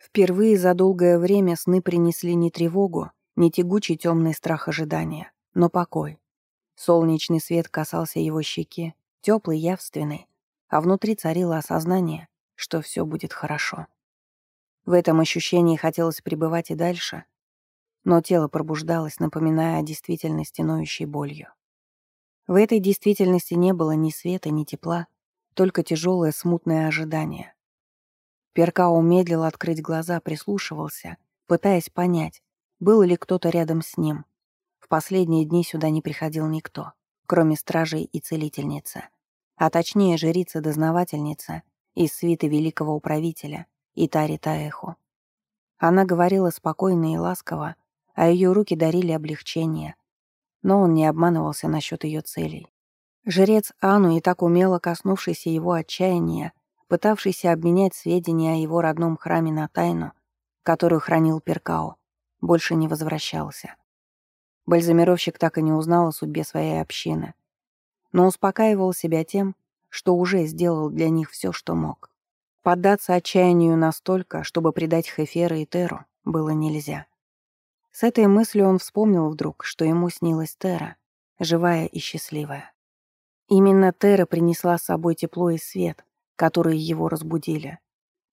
Впервые за долгое время сны принесли не тревогу, не тягучий темный страх ожидания, но покой. Солнечный свет касался его щеки, теплый, явственный, а внутри царило осознание, что все будет хорошо. В этом ощущении хотелось пребывать и дальше, но тело пробуждалось, напоминая о действительности ноющей болью. В этой действительности не было ни света, ни тепла, только тяжелое смутное ожидание. Перкао медлил открыть глаза, прислушивался, пытаясь понять, был ли кто-то рядом с ним. В последние дни сюда не приходил никто, кроме стражей и целительницы, а точнее жрица-дознавательница из свиты великого управителя Итари Таэху. Она говорила спокойно и ласково, а ее руки дарили облегчение. Но он не обманывался насчет ее целей. Жрец Ану, и так умело коснувшийся его отчаяния, пытавшийся обменять сведения о его родном храме на тайну, которую хранил Перкао, больше не возвращался. Бальзамировщик так и не узнал о судьбе своей общины, но успокаивал себя тем, что уже сделал для них все, что мог. Поддаться отчаянию настолько, чтобы предать Хефера и Теру, было нельзя. С этой мыслью он вспомнил вдруг, что ему снилась Тера, живая и счастливая. Именно Тера принесла с собой тепло и свет, которые его разбудили.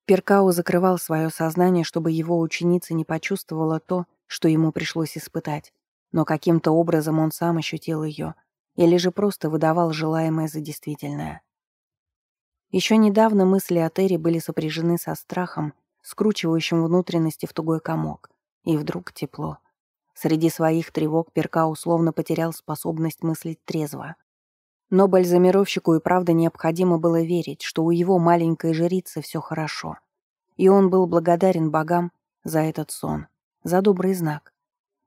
Перкау закрывал свое сознание, чтобы его ученица не почувствовала то, что ему пришлось испытать, но каким-то образом он сам ощутил ее, или же просто выдавал желаемое за действительное. Еще недавно мысли о Терри были сопряжены со страхом, скручивающим внутренности в тугой комок. И вдруг тепло. Среди своих тревог Перка условно потерял способность мыслить трезво. Но бальзамировщику и правда необходимо было верить, что у его маленькой жрицы все хорошо. И он был благодарен богам за этот сон, за добрый знак.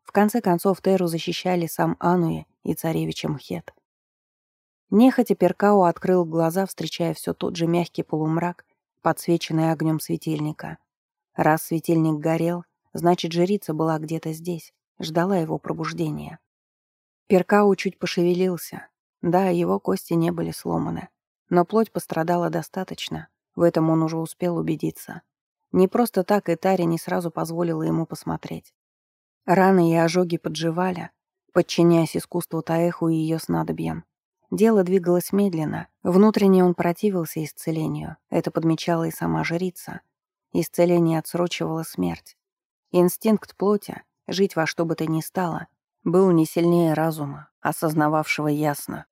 В конце концов Теру защищали сам Ануи и царевич Мхет. Нехотя Перкао открыл глаза, встречая все тот же мягкий полумрак, подсвеченный огнем светильника. Раз светильник горел, Значит, жрица была где-то здесь, ждала его пробуждения. Перкау чуть пошевелился. Да, его кости не были сломаны. Но плоть пострадала достаточно. В этом он уже успел убедиться. Не просто так Этари не сразу позволила ему посмотреть. Раны и ожоги подживали, подчиняясь искусству Таэху и ее снадобьям. Дело двигалось медленно. Внутренне он противился исцелению. Это подмечала и сама жрица. Исцеление отсрочивало смерть. Инстинкт плоти, жить во что бы то ни стало, был не сильнее разума, осознававшего ясно.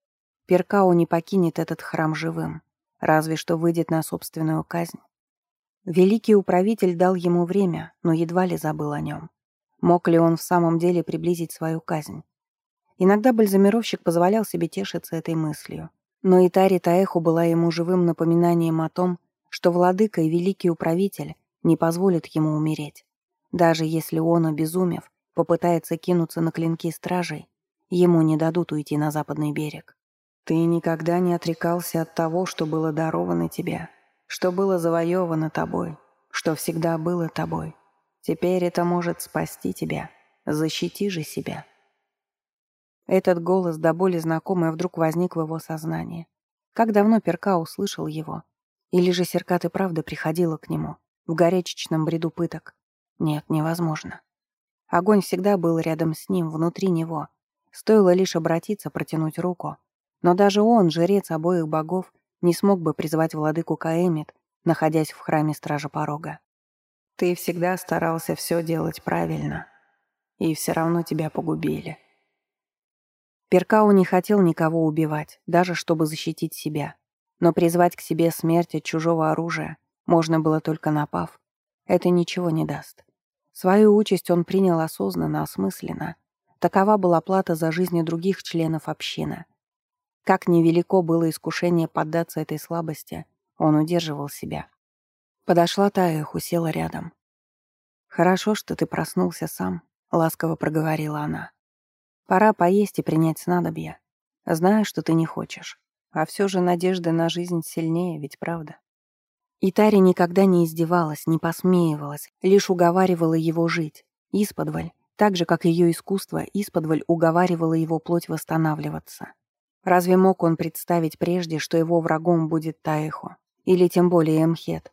Перкау не покинет этот храм живым, разве что выйдет на собственную казнь. Великий управитель дал ему время, но едва ли забыл о нем. Мог ли он в самом деле приблизить свою казнь? Иногда бальзамировщик позволял себе тешиться этой мыслью. Но Итари Таэху была ему живым напоминанием о том, что владыка и великий управитель не позволят ему умереть. Даже если он, обезумев, попытается кинуться на клинки стражей, ему не дадут уйти на западный берег. Ты никогда не отрекался от того, что было даровано тебе, что было завоевано тобой, что всегда было тобой. Теперь это может спасти тебя. Защити же себя. Этот голос до боли знакомый вдруг возник в его сознании. Как давно Перка услышал его? Или же Серкат и правда приходила к нему, в горячечном бреду пыток, нет, невозможно. Огонь всегда был рядом с ним, внутри него. Стоило лишь обратиться, протянуть руку. Но даже он, жрец обоих богов, не смог бы призвать владыку Каэмит, находясь в храме Стража Порога. Ты всегда старался все делать правильно, и все равно тебя погубили. Перкау не хотел никого убивать, даже чтобы защитить себя. Но призвать к себе смерть от чужого оружия можно было только напав. Это ничего не даст. Свою участь он принял осознанно, осмысленно. Такова была плата за жизни других членов общины. Как невелико было искушение поддаться этой слабости, он удерживал себя. Подошла Тая, усела рядом. «Хорошо, что ты проснулся сам», — ласково проговорила она. «Пора поесть и принять снадобья. Знаю, что ты не хочешь. А все же надежда на жизнь сильнее, ведь правда?» И Тари никогда не издевалась, не посмеивалась, лишь уговаривала его жить. Исподволь, так же, как ее искусство, исподволь уговаривала его плоть восстанавливаться. Разве мог он представить прежде, что его врагом будет Таэхо? Или тем более Эмхет?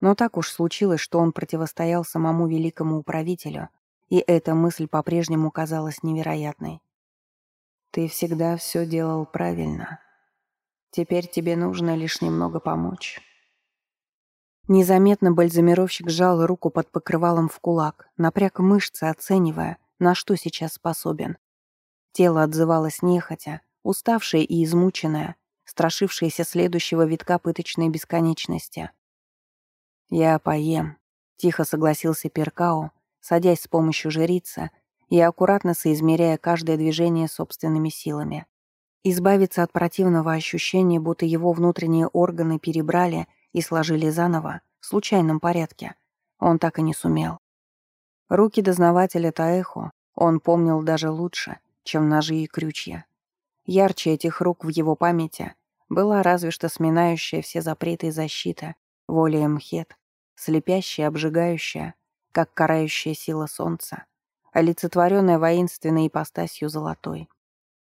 Но так уж случилось, что он противостоял самому великому управителю, и эта мысль по-прежнему казалась невероятной. «Ты всегда все делал правильно. Теперь тебе нужно лишь немного помочь». Незаметно бальзамировщик сжал руку под покрывалом в кулак, напряг мышцы, оценивая, на что сейчас способен. Тело отзывалось нехотя, уставшее и измученное, страшившееся следующего витка пыточной бесконечности. «Я поем», — тихо согласился Перкао, садясь с помощью жрицы и аккуратно соизмеряя каждое движение собственными силами. Избавиться от противного ощущения, будто его внутренние органы перебрали и сложили заново, в случайном порядке, он так и не сумел. Руки дознавателя Таэхо он помнил даже лучше, чем ножи и крючья. Ярче этих рук в его памяти была разве что сминающая все запреты и защита, воля Мхет, слепящая, обжигающая, как карающая сила солнца, олицетворенная воинственной ипостасью золотой.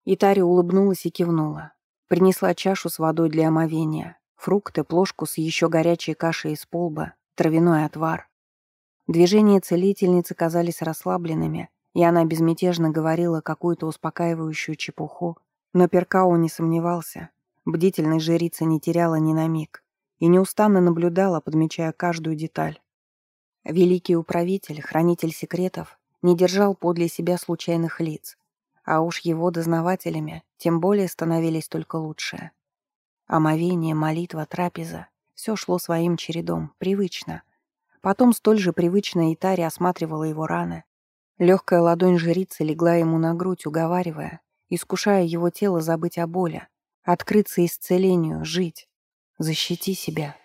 Итари улыбнулась и кивнула. Принесла чашу с водой для омовения, фрукты, плошку с еще горячей кашей из полба, травяной отвар. Движения целительницы казались расслабленными, и она безмятежно говорила какую-то успокаивающую чепуху, но Перкау не сомневался. Бдительной жрица не теряла ни на миг и неустанно наблюдала, подмечая каждую деталь. Великий управитель, хранитель секретов, не держал подле себя случайных лиц, а уж его дознавателями тем более становились только лучшие. Омовение, молитва, трапеза — все шло своим чередом, привычно. Потом столь же привычно Итари осматривала его раны. Легкая ладонь жрицы легла ему на грудь, уговаривая, искушая его тело забыть о боли, открыться исцелению, жить. Защити себя.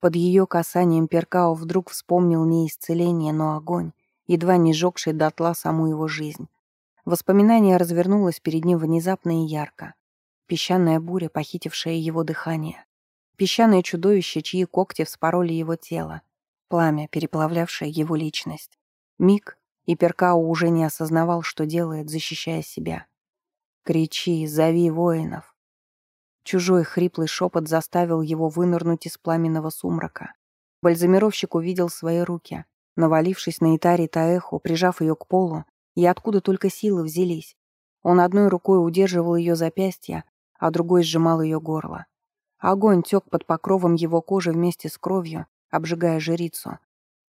Под ее касанием Перкао вдруг вспомнил не исцеление, но огонь, едва не сжегший дотла саму его жизнь. Воспоминание развернулось перед ним внезапно и ярко. Песчаная буря, похитившая его дыхание. Песчаное чудовище, чьи когти вспороли его тело. Пламя, переплавлявшее его личность. Миг, и Перкао уже не осознавал, что делает, защищая себя. «Кричи, зови воинов!» Чужой хриплый шепот заставил его вынырнуть из пламенного сумрака. Бальзамировщик увидел свои руки, навалившись на Итари Таэху, прижав ее к полу, и откуда только силы взялись. Он одной рукой удерживал ее запястье, а другой сжимал ее горло. Огонь тек под покровом его кожи вместе с кровью, обжигая жрицу.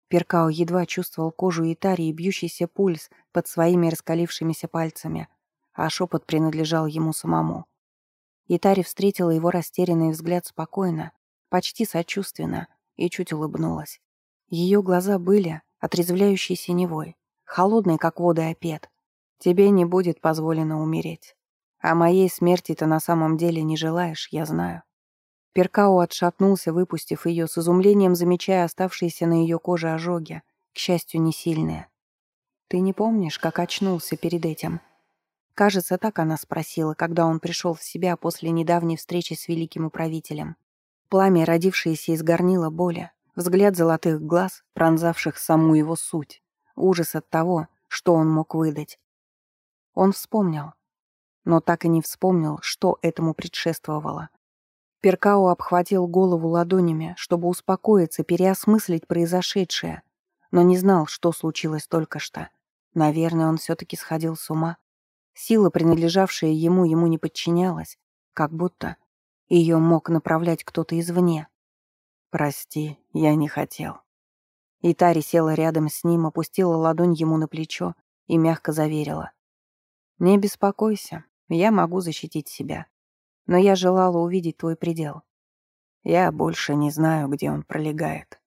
Перкао едва чувствовал кожу Итари и бьющийся пульс под своими раскалившимися пальцами, а шепот принадлежал ему самому. Итари встретила его растерянный взгляд спокойно, почти сочувственно, и чуть улыбнулась. Ее глаза были отрезвляющей синевой, холодной, как воды опет. Тебе не будет позволено умереть. А моей смерти ты на самом деле не желаешь, я знаю. Перкао отшатнулся, выпустив ее, с изумлением замечая оставшиеся на ее коже ожоги, к счастью, не сильные. Ты не помнишь, как очнулся перед этим? Кажется, так она спросила, когда он пришел в себя после недавней встречи с великим управителем. Пламя, родившееся из горнила боли, взгляд золотых глаз, пронзавших саму его суть, ужас от того, что он мог выдать. Он вспомнил, но так и не вспомнил, что этому предшествовало. Перкао обхватил голову ладонями, чтобы успокоиться, переосмыслить произошедшее, но не знал, что случилось только что. Наверное, он все-таки сходил с ума. Сила, принадлежавшая ему, ему не подчинялась, как будто ее мог направлять кто-то извне. «Прости, я не хотел». Итари села рядом с ним, опустила ладонь ему на плечо и мягко заверила. «Не беспокойся, я могу защитить себя. Но я желала увидеть твой предел. Я больше не знаю, где он пролегает.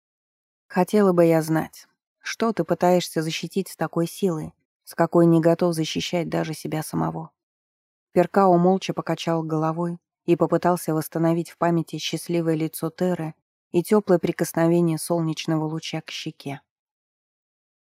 Хотела бы я знать, что ты пытаешься защитить с такой силой, с какой не готов защищать даже себя самого. Перкао молча покачал головой и попытался восстановить в памяти счастливое лицо Теры и теплое прикосновение солнечного луча к щеке.